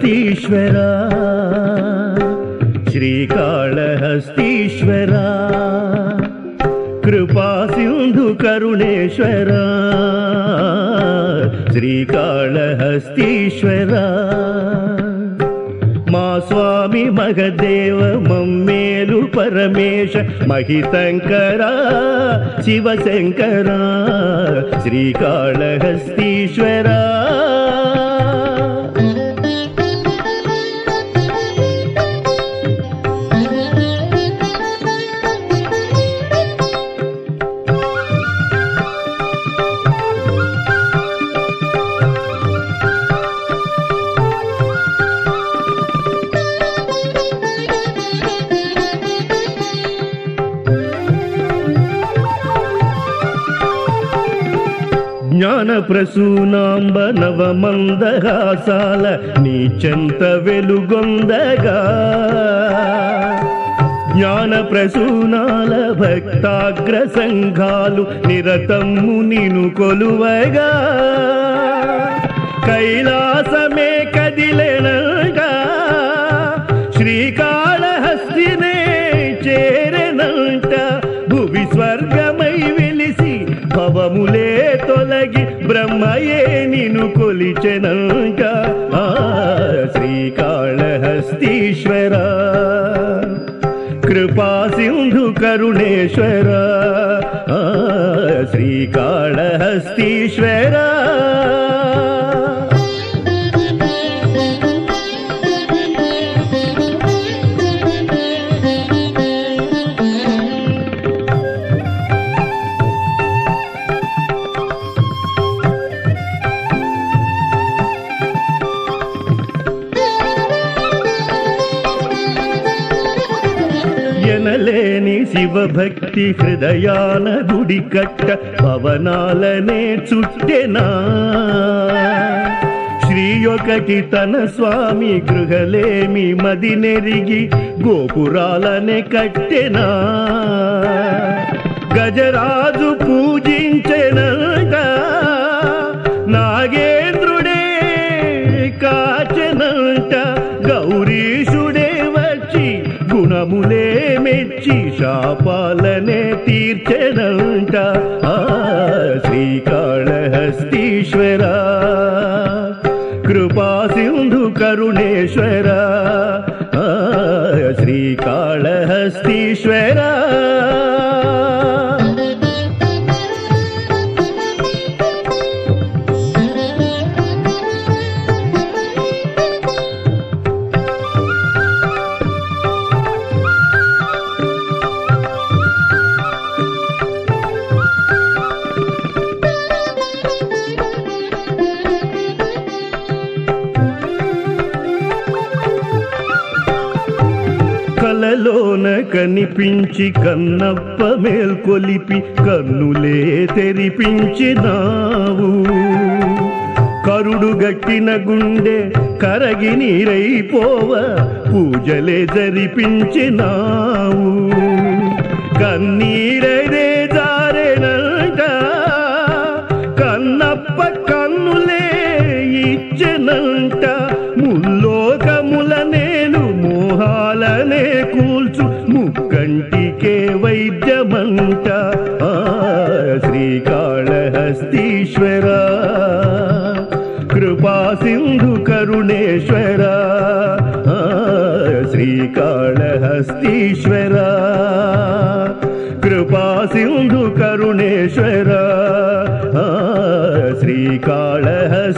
हस्तीश्वरा श्रीकाळहस्तीश्वरा कृपा सिन्धु श्रीकाळहस्तीश्वरा मा स्वामि मगदेव मम्मेलु परमेश महितङ्करा शिवशङ्करा श्रीकाळहस्तीश्वरा జ్ఞాన ప్రసూనాంబ నవమందహాసాల నీచెంత వెలుగొందగా. జ్ఞాన ప్రసూనాల భక్తాగ్ర సంఘాలు నిరతమ్ము నిను కొలువగా. కైలాసమే కదిలెనగా శ్రీకాళహస్తినే చేరెనంట భువి స్వర్గమై వెలిసి భవములే బ్రహ్మయే నిను కొలిచెనంట ఆ శ్రీకాళహస్తీశ్వర కృపా సింధు కరుణేశ్వర ఆ ఎనలేని శివభక్తి హృదయాల గుడి కట్ట పవనాలనే చుట్టెనా. శ్రీ ఒకటి తన స్వామి గృహలేమి మది నెరిగి గోపురాలనే కట్టెనా. గజరాజు పూజించెనంట నాగేంద్రుడే కాచెనంట గౌరీశుడే వచ్చి గుణములే चिशा पालने तीर्थकाळ हस्तीश्वरा कृपा सिन्धु करुणेश्वरा। श्रीकाळहस्तीश्वरा। కలలోన కనిపించి కన్నప్ప మేల్కొలిపి కన్నులే తెరిపించినావు. కరుడు గట్టిన గుండె కరగి నీరైపోవ పూజలే జరిపించినావు. కన్నీరదే జారెనంట కన్నప్ప కన్నులే ఇచ్చెనంట. के वैद्यमन्त श्रीकाळहस्तीश्वरा कृपा सिंहु करुणेश्वरा श्रीकाळहस्तीश्वरा कृपा सिंह करुणेश्वरा श्रीकाळहस्तीश्वरा